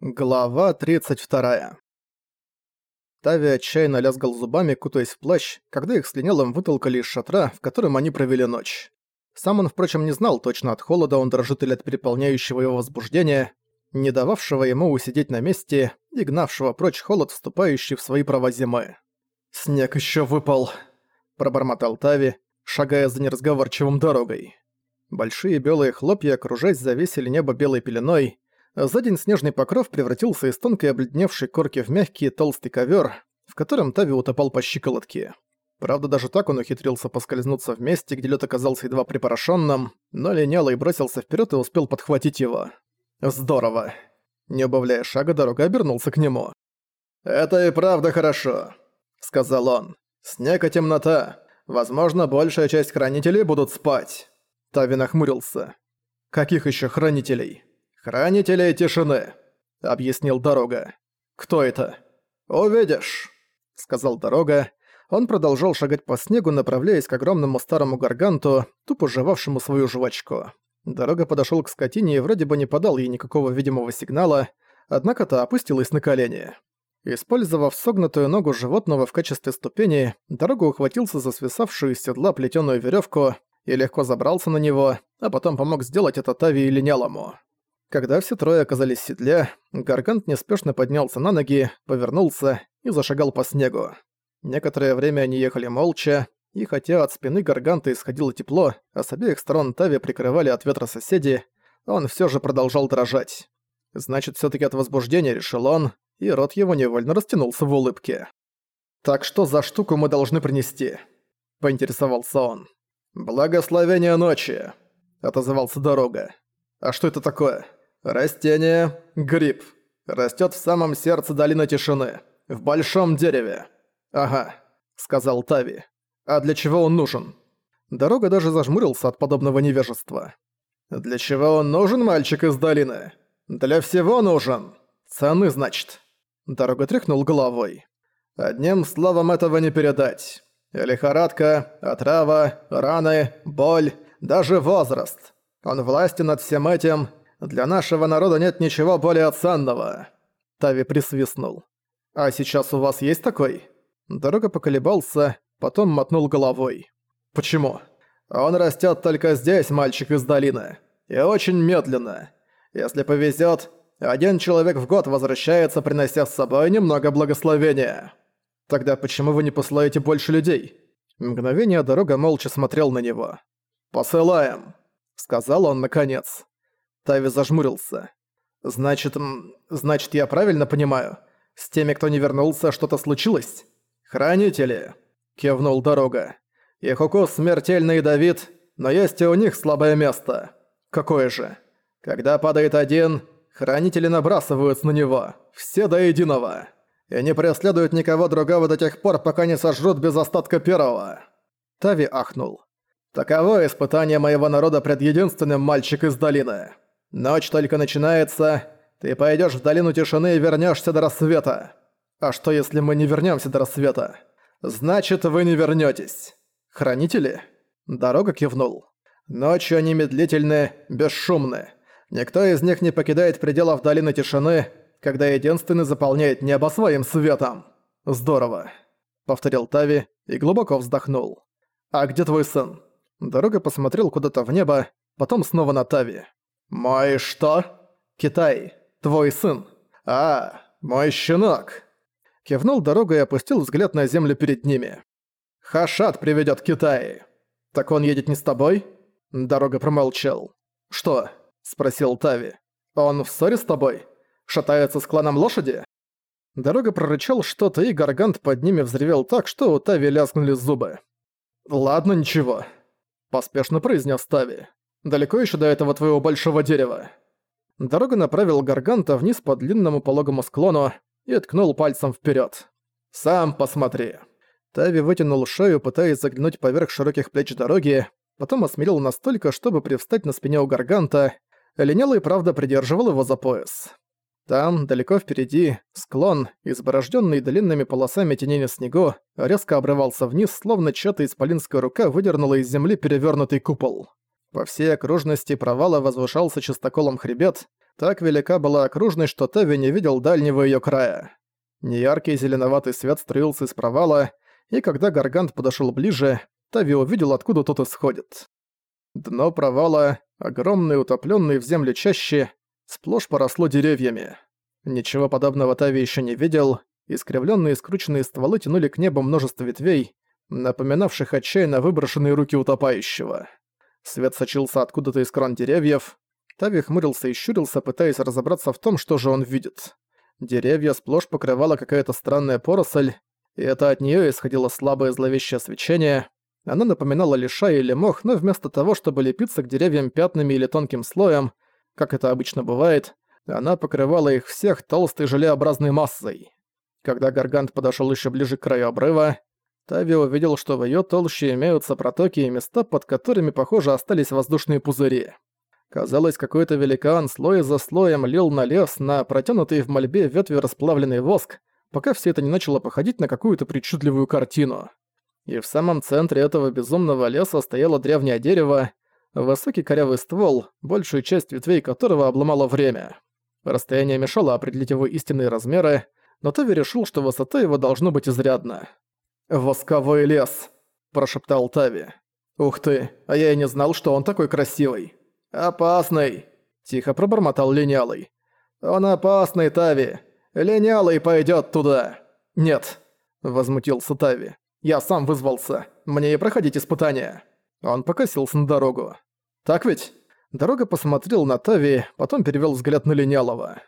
Глава 32. Тави отчаянно лязгал зубами, кутаясь в плащ, когда их с линялом вытолкали из шатра, в котором они провели ночь. Сам он, впрочем, не знал точно от холода, он дрожит или от переполняющего его возбуждения, не дававшего ему усидеть на месте и гнавшего прочь холод, вступающий в свои права зимы. «Снег еще выпал», — пробормотал Тави, шагая за неразговорчивым дорогой. Большие белые хлопья, окружаясь, завесили небо белой пеленой, за день снежный покров превратился из тонкой обледневшей корки в мягкий толстый ковер, в котором Тави утопал по щиколотке. Правда, даже так он ухитрился поскользнуться в месте, где лед оказался едва припорошенным, но линяло и бросился вперед и успел подхватить его. Здорово. Не убавляя шага, дорога обернулся к нему. «Это и правда хорошо», — сказал он. «Снег и темнота. Возможно, большая часть хранителей будут спать». Тави нахмурился. «Каких еще хранителей?» «Хранители тишины», — объяснил Дорога. «Кто это?» «Увидишь», — сказал Дорога. Он продолжал шагать по снегу, направляясь к огромному старому гарганту, тупо жевавшему свою жвачку. Дорога подошёл к скотине и вроде бы не подал ей никакого видимого сигнала, однако та опустилась на колени. Использовав согнутую ногу животного в качестве ступени, Дорога ухватился за свисавшую из седла плетёную верёвку и легко забрался на него, а потом помог сделать это Тави и Линялому. Когда все трое оказались в седле, Гаргант неспешно поднялся на ноги, повернулся и зашагал по снегу. Некоторое время они ехали молча, и хотя от спины Гарганта исходило тепло, а с обеих сторон Тави прикрывали от ветра соседи, он все же продолжал дрожать. Значит, все таки от возбуждения решил он, и рот его невольно растянулся в улыбке. «Так что за штуку мы должны принести?» – поинтересовался он. «Благословение ночи!» – отозвался Дорога. «А что это такое?» Растение – гриб. Растет в самом сердце долины тишины. В большом дереве. Ага, сказал Тави. А для чего он нужен? Дорога даже зажмурился от подобного невежества. Для чего он нужен, мальчик из долины? Для всего нужен. Цены, значит. Дорога тряхнул головой. Одним словом этого не передать. Лихорадка, отрава, раны, боль, даже возраст. Он властен над всем этим, для нашего народа нет ничего более ценного». Тави присвистнул. «А сейчас у вас есть такой?» Дорога поколебался, потом мотнул головой. «Почему?» «Он растет только здесь, мальчик из долины. И очень медленно. Если повезет, один человек в год возвращается, принося с собой немного благословения. Тогда почему вы не посылаете больше людей?» Мгновение дорога молча смотрел на него. «Посылаем», — сказал он наконец. Тави зажмурился. «Значит, значит, я правильно понимаю? С теми, кто не вернулся, что-то случилось?» «Хранители!» – кивнул Дорога. «Их укус смертельный ядовит, но есть и у них слабое место. Какое же? Когда падает один, хранители набрасываются на него, все до единого, и не преследуют никого другого до тех пор, пока не сожрут без остатка первого». Тави ахнул. «Таково испытание моего народа пред единственным мальчик из долины». Ночь только начинается. Ты пойдешь в долину тишины и вернешься до рассвета. А что, если мы не вернемся до рассвета? Значит, вы не вернетесь. Хранители? Дорога кивнул. Ночью они медлительны, бесшумны. Никто из них не покидает пределов долины тишины, когда единственный заполняет небо своим светом. Здорово. Повторил Тави и глубоко вздохнул. А где твой сын? Дорога посмотрел куда-то в небо, потом снова на Тави. «Мой что?» «Китай. Твой сын». «А, мой щенок». Кивнул дорогу и опустил взгляд на землю перед ними. «Хашат приведёт Китай. Так он едет не с тобой?» Дорога промолчал. «Что?» – спросил Тави. «Он в ссоре с тобой? Шатается с кланом лошади?» Дорога прорычал что-то, и Гаргант под ними взревел так, что у Тави лязгнули зубы. «Ладно, ничего», – поспешно произнес Тави. Далеко еще до этого твоего большого дерева?» Дорога направил Гарганта вниз по длинному пологому склону и ткнул пальцем вперед. «Сам посмотри». Тави вытянул шею, пытаясь заглянуть поверх широких плеч дороги, потом осмелил настолько, чтобы привстать на спине у Гарганта. Линялый, правда, придерживал его за пояс. Там, далеко впереди, склон, изборожденный длинными полосами теней на снегу, резко обрывался вниз, словно чья-то исполинская рука выдернула из земли перевернутый купол. По всей окружности провала возвышался чистоколом хребет, так велика была окружность, что Тави не видел дальнего ее края. Неяркий зеленоватый свет струился из провала, и когда Гаргант подошел ближе, Тави увидел, откуда тот исходит. Дно провала, огромный утопленный в землю чаще, сплошь поросло деревьями. Ничего подобного Тави еще не видел, искривленные скрученные стволы тянули к небу множество ветвей, напоминавших отчаянно выброшенные руки утопающего. Свет сочился откуда-то из крон деревьев. Тави хмурился и щурился, пытаясь разобраться в том, что же он видит. Деревья сплошь покрывала какая-то странная поросль, и это от нее исходило слабое зловещее свечение. Она напоминала лиша или мох, но вместо того, чтобы лепиться к деревьям пятнами или тонким слоем, как это обычно бывает, она покрывала их всех толстой желеобразной массой. Когда Гаргант подошел еще ближе к краю обрыва, Тави увидел, что в ее толще имеются протоки и места, под которыми, похоже, остались воздушные пузыри. Казалось, какой-то великан слой за слоем лил на лес на протянутый в мольбе ветви расплавленный воск, пока все это не начало походить на какую-то причудливую картину. И в самом центре этого безумного леса стояло древнее дерево, высокий корявый ствол, большую часть ветвей которого обломало время. Расстояние мешало определить его истинные размеры, но Тави решил, что высота его должно быть изрядна. «Восковой лес», – прошептал Тави. «Ух ты, а я и не знал, что он такой красивый». «Опасный!» – тихо пробормотал Линялый. «Он опасный, Тави! Линялый пойдет туда!» «Нет!» – возмутился Тави. «Я сам вызвался. Мне и проходить испытания!» Он покосился на дорогу. «Так ведь?» Дорога посмотрел на Тави, потом перевел взгляд на Линялого.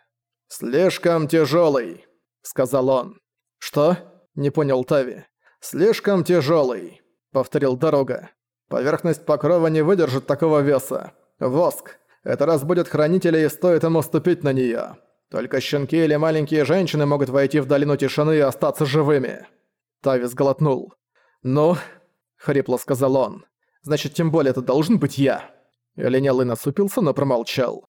«Слишком тяжелый, сказал он. «Что?» – не понял Тави. «Слишком тяжелый, повторил Дорога. «Поверхность покрова не выдержит такого веса. Воск. Это разбудит хранителей, и стоит ему ступить на неё. Только щенки или маленькие женщины могут войти в долину тишины и остаться живыми». Тавис глотнул. «Ну?» — хрипло сказал он. «Значит, тем более это должен быть я». Линялый насупился, но промолчал.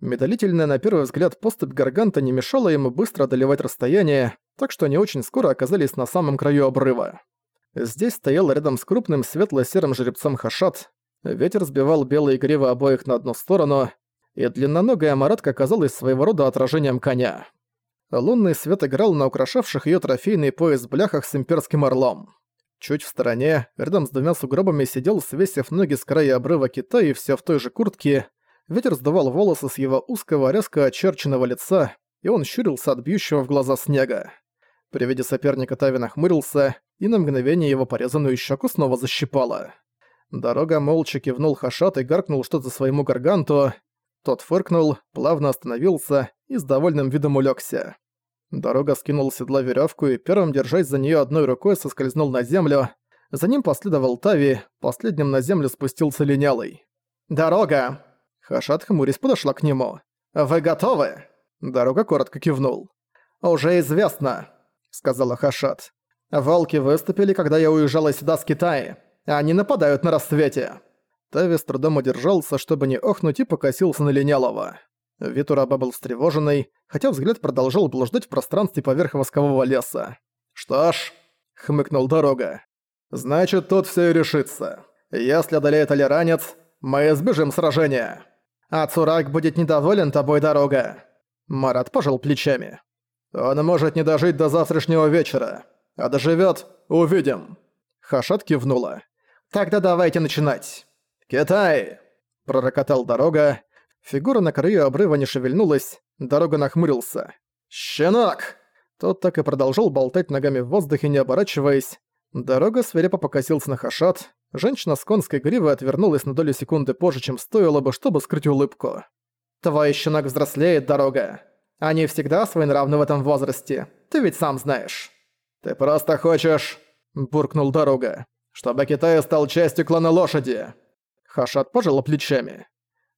Медалительная на первый взгляд поступь Гарганта не мешала ему быстро одолевать расстояние, так что они очень скоро оказались на самом краю обрыва. Здесь стоял рядом с крупным светло-серым жеребцом Хашат, Ветер сбивал белые гривы обоих на одну сторону, и длинноногая маратка казалась своего рода отражением коня. Лунный свет играл на украшавших ее трофейный пояс бляхах с имперским орлом. Чуть в стороне, рядом с двумя сугробами сидел, свесив ноги с края обрыва кита и все в той же куртке. Ветер сдувал волосы с его узкого, резко очерченного лица, и он щурился от бьющего в глаза снега. При виде соперника Тави нахмурился, и на мгновение его порезанную щеку снова защипало. Дорога молча кивнул Хашат и гаркнул что-то своему гарганту. Тот фыркнул, плавно остановился и с довольным видом улегся. Дорога скинул седла веревку и первым, держась за нее одной рукой, соскользнул на землю. За ним последовал Тави, последним на землю спустился линялый. «Дорога!» Хашат хмурясь подошла к нему. «Вы готовы?» Дорога коротко кивнул. «Уже известно», — сказала Хашат. «Волки выступили, когда я уезжала сюда с Китая. Они нападают на рассвете!» Тави с трудом удержался, чтобы не охнуть и покосился на Линялова. Вид у раба был встревоженный, хотя взгляд продолжал блуждать в пространстве поверх воскового леса. «Что ж», — хмыкнул Дорога, — «значит, тут все и решится. Если одолеет Алиранец, мы избежим сражения. А Цурак будет недоволен тобой, Дорога». Марат пожал плечами. «Он может не дожить до завтрашнего вечера. А доживет, увидим». Хашат кивнула. «Тогда давайте начинать!» «Китай!» – пророкотал дорога. Фигура на краю обрыва не шевельнулась, дорога нахмурился. «Щенок!» Тот так и продолжал болтать ногами в воздухе, не оборачиваясь. Дорога свирепо покосился на Хашат. Женщина с конской гривой отвернулась на долю секунды позже, чем стоило бы, чтобы скрыть улыбку. «Твой щенок взрослеет, дорога. Они всегда своенравны в этом возрасте. Ты ведь сам знаешь». «Ты просто хочешь...» – буркнул дорога чтобы Китай стал частью клана лошади!» Хашат пожала плечами.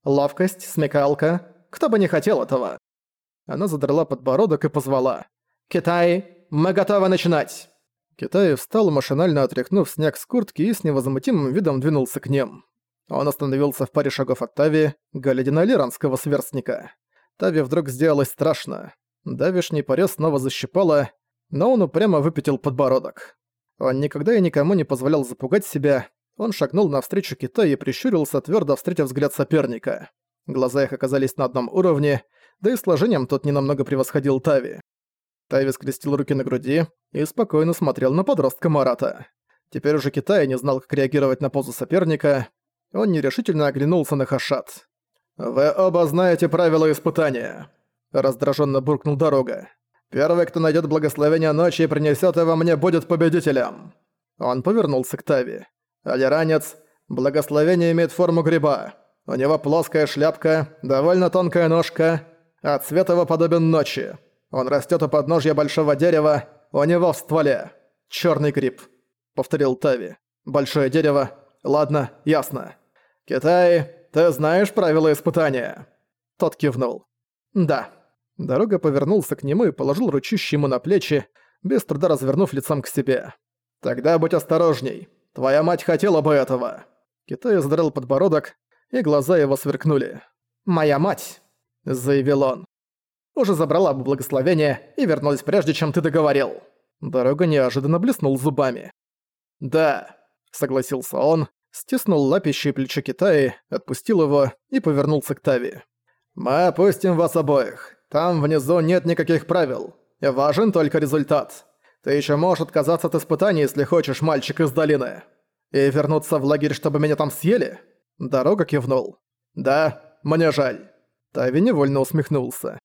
«Ловкость, смекалка, кто бы не хотел этого!» Она задрала подбородок и позвала. «Китай, мы готовы начинать!» Китай встал, машинально отряхнув снег с куртки и с невозмутимым видом двинулся к ним. Он остановился в паре шагов от Тави, глядя на лиранского сверстника. Тави вдруг сделалось страшно. Давишний порез снова защипало, но он упрямо выпятил подбородок. Он никогда и никому не позволял запугать себя, Он шагнул навстречу Кита и прищурился, твердо встретив взгляд соперника. Глаза их оказались на одном уровне, да и сложением тот ненамного превосходил Тави. Тави скрестил руки на груди и спокойно смотрел на подростка Марата. Теперь уже Китай не знал, как реагировать на позу соперника. Он нерешительно оглянулся на Хашат. «Вы оба знаете правила испытания», — раздраженно буркнул Дорога. «Первый, кто найдет благословение ночи и принесет его мне, будет победителем». Он повернулся к Тави. «Алиранец, благословение имеет форму гриба. У него плоская шляпка, довольно тонкая ножка, а цвет его подобен ночи. Он растет у подножья большого дерева, у него в стволе. Черный гриб», — повторил Тави. «Большое дерево. Ладно, ясно. Китай, ты знаешь правила испытания?» Тот кивнул. «Да». Дорога повернулся к нему и положил ручище ему на плечи, без труда развернув лицом к себе. «Тогда будь осторожней. Твоя мать хотела бы этого». Китай задрал подбородок, и глаза его сверкнули. «Моя мать», — заявил он, — «уже забрала бы благословение и вернулась прежде, чем ты договорил». Дорога неожиданно блеснул зубами. «Да», — согласился он, стиснул лапищее плечо Китаи, отпустил его и повернулся к Тави. «Мы опустим вас обоих. Там внизу нет никаких правил. Важен только результат. Ты еще можешь отказаться от испытаний, если хочешь, мальчик из долины. И вернуться в лагерь, чтобы меня там съели?» Дорога кивнул. «Да, мне жаль». Тави невольно усмехнулся.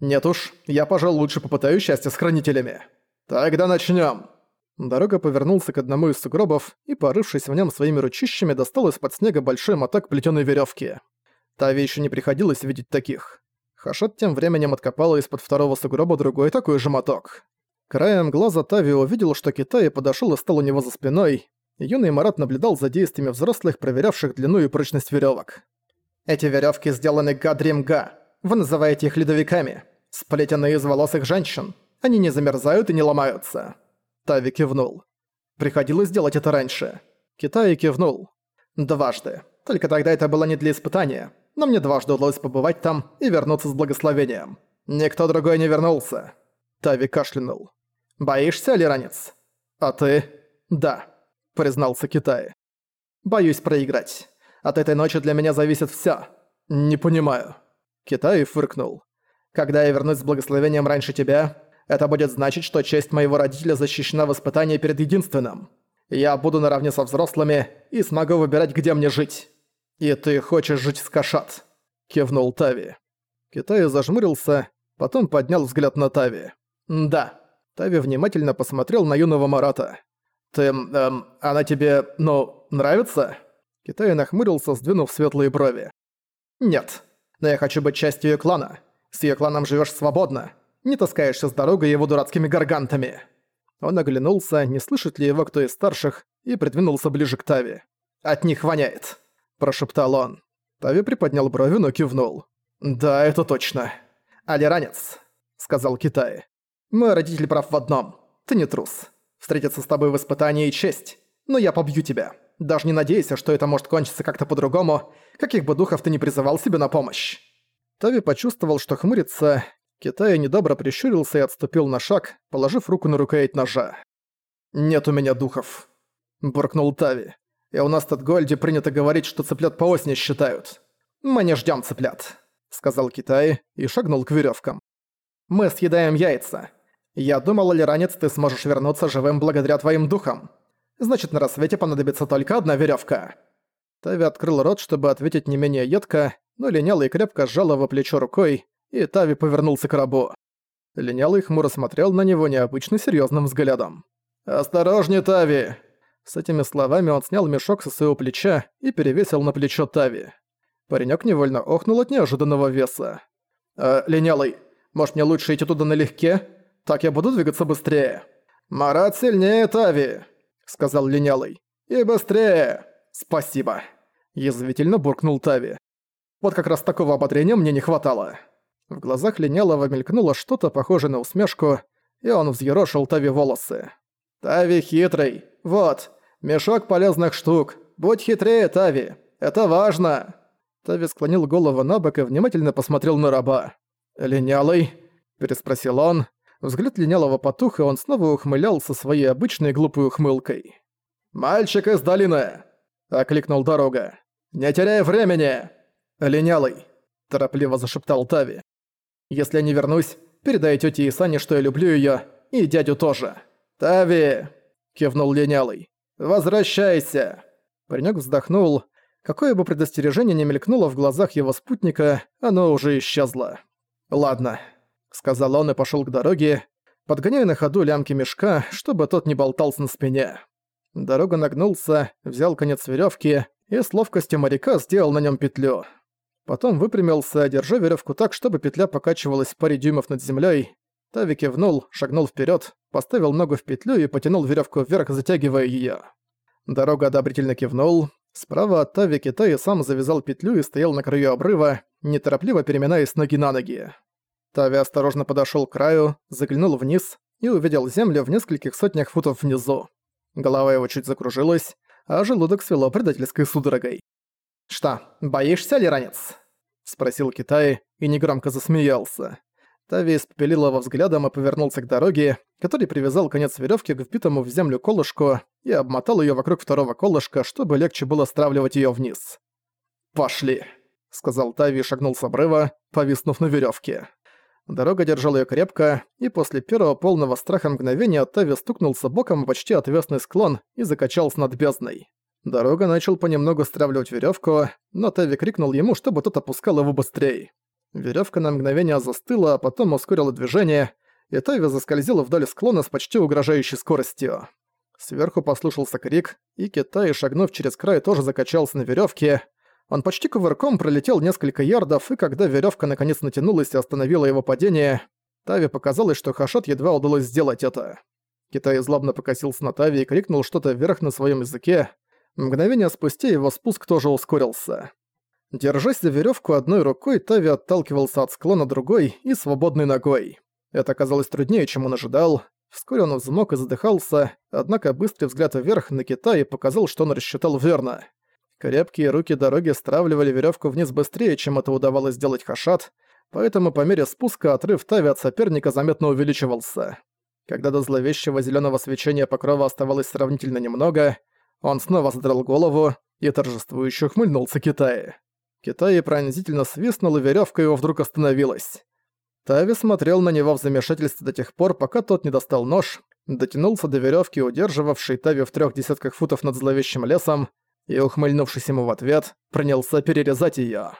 «Нет уж, я, пожалуй, лучше попытаюсь счастье с хранителями. Тогда начнем. Дорога повернулся к одному из сугробов и, порывшись в нем своими ручищами, достал из-под снега большой моток плетеной веревки. Тави еще не приходилось видеть таких. Хашат тем временем откопала из-под второго сугроба другой такой же моток. Краем глаза Тави увидел, что Китай подошел и стал у него за спиной. Юный Марат наблюдал за действиями взрослых, проверявших длину и прочность веревок. «Эти веревки сделаны гадримга. Вы называете их ледовиками. Сплетенные из волос их женщин. Они не замерзают и не ломаются». Тави кивнул. Приходилось делать это раньше. Китай кивнул. Дважды. Только тогда это было не для испытания. Но мне дважды удалось побывать там и вернуться с благословением. Никто другой не вернулся. Тави кашлянул. «Боишься, Лиранец?» «А ты?» «Да», — признался Китай. «Боюсь проиграть. От этой ночи для меня зависит всё». «Не понимаю». Китай фыркнул. «Когда я вернусь с благословением раньше тебя, это будет значить, что честь моего родителя защищена в испытании перед единственным. Я буду наравне со взрослыми и смогу выбирать, где мне жить. И ты хочешь жить с Кашат?» – кивнул Тави. Китай зажмурился, потом поднял взгляд на Тави. «Да». Тави внимательно посмотрел на юного Марата. «Ты, эм, она тебе, ну, нравится?» Китай нахмурился, сдвинув светлые брови. «Нет, но я хочу быть частью её клана. С её кланом живёшь свободно. Не таскаешься с дорогой его дурацкими гаргантами». Он оглянулся, не слышит ли его кто из старших, и придвинулся ближе к Тави. «От них воняет», – прошептал он. Тави приподнял брови, но кивнул. «Да, это точно». «Алиранец», – сказал Китай. «Мой родитель прав в одном. Ты не трус. Встретиться с тобой в испытании – честь. Но я побью тебя. Даже не надейся, что это может кончиться как-то по-другому, каких бы духов ты не призывал себе на помощь». Тави почувствовал, что хмурится, Китай недобро прищурился и отступил на шаг, положив руку на рукоять ножа. «Нет у меня духов», – буркнул Тави. «И у нас в Гольде принято говорить, что цыплят по осени считают. Мы не ждём цыплят», – сказал Китай и шагнул к верёвкам. «Мы съедаем яйца. Я думал, ранец ты сможешь вернуться живым благодаря твоим духам. Значит, на рассвете понадобится только одна верёвка». Тави открыл рот, чтобы ответить не менее едко, но линял и крепко сжал его плечо рукой, и Тави повернулся к рабу. Линялый хмуро смотрел на него необычно серьезным взглядом. «Осторожнее, Тави!» С этими словами он снял мешок со своего плеча и перевесил на плечо Тави. Паренёк невольно охнул от неожиданного веса. «Э, линялый, может мне лучше идти туда налегке? Так я буду двигаться быстрее». «Марат сильнее Тави!» — сказал линялый. «И быстрее!» «Спасибо!» — язвительно буркнул Тави. «Вот как раз такого ободрения мне не хватало». В глазах Линялова мелькнуло что-то похожее на усмешку, и он взъерошил Тави волосы. «Тави хитрый! Вот! Мешок полезных штук! Будь хитрее, Тави! Это важно!» Тави склонил голову на бок и внимательно посмотрел на раба. «Линялый?» – переспросил он. Взгляд Линялого потух, и он снова ухмылялся своей обычной глупой ухмылкой. «Мальчик из долины!» — окликнул дорога. «Не теряй времени!» «Линялый!» — торопливо зашептал Тави. «Если я не вернусь, передай тете Исане, что я люблю её, и дядю тоже». «Тави!» — кивнул Линялый. «Возвращайся!» Паренёк вздохнул. Какое бы предостережение ни мелькнуло в глазах его спутника, оно уже исчезло. «Ладно», — сказал он и пошёл к дороге, подгоняя на ходу лямки мешка, чтобы тот не болтался на спине. Дорога нагнулся, взял конец верёвки и с ловкостью моряка сделал на нём петлю. Потом выпрямился, держа веревку так, чтобы петля покачивалась паре дюймов над землей. Тави кивнул, шагнул вперед, поставил ногу в петлю и потянул веревку вверх, затягивая ее. Дорога одобрительно кивнул. Справа от Тави Китай сам завязал петлю и стоял на краю обрыва, неторопливо переминаясь ноги на ноги. Тави осторожно подошел к краю, заглянул вниз и увидел землю в нескольких сотнях футов внизу. Голова его чуть закружилась, а желудок свело предательской судорогой. «Что, боишься, лиранец?» — спросил Китай и негромко засмеялся. Тави испепелил его взглядом и повернулся к дороге, который привязал конец веревки к вбитому в землю колышку и обмотал ее вокруг второго колышка, чтобы легче было стравливать ее вниз. «Пошли!» — сказал Тави и шагнул с обрыва, повиснув на веревке. Дорога держала ее крепко, и после первого полного страха мгновения Тави стукнулся боком почти отвесный склон и закачался над бездной. Дорога начал понемногу стравливать веревку, но Теви крикнул ему, чтобы тот опускал его быстрее. Веревка на мгновение застыла, а потом ускорила движение, и Теви заскользила вдоль склона с почти угрожающей скоростью. Сверху послушался крик, и Китай, шагнув через край, тоже закачался на веревке. Он почти кувырком пролетел несколько ярдов, и когда веревка наконец натянулась и остановила его падение, Тави показалось, что Хашот едва удалось сделать это. Китай злобно покосился на Тави и крикнул что-то вверх на своем языке. Мгновение спустя его спуск тоже ускорился. Держась за веревку одной рукой, Тави отталкивался от склона другой и свободной ногой. Это оказалось труднее, чем он ожидал. Вскоре он взмок и задыхался, однако быстрый взгляд вверх на Китай показал, что он рассчитал верно. Крепкие руки дороги стравливали веревку вниз быстрее, чем это удавалось сделать Хашат, поэтому по мере спуска отрыв Тави от соперника заметно увеличивался. Когда до зловещего зеленого свечения покрова оставалось сравнительно немного, он снова задрал голову и торжествующе ухмыльнулся Китае. Китай пронзительно свистнул, и веревка его вдруг остановилась. Тави смотрел на него в замешательстве до тех пор, пока тот не достал нож, дотянулся до веревки, удерживавшей Тави в трех десятках футов над зловещим лесом, и, ухмыльнувшись ему в ответ, принялся перерезать ее.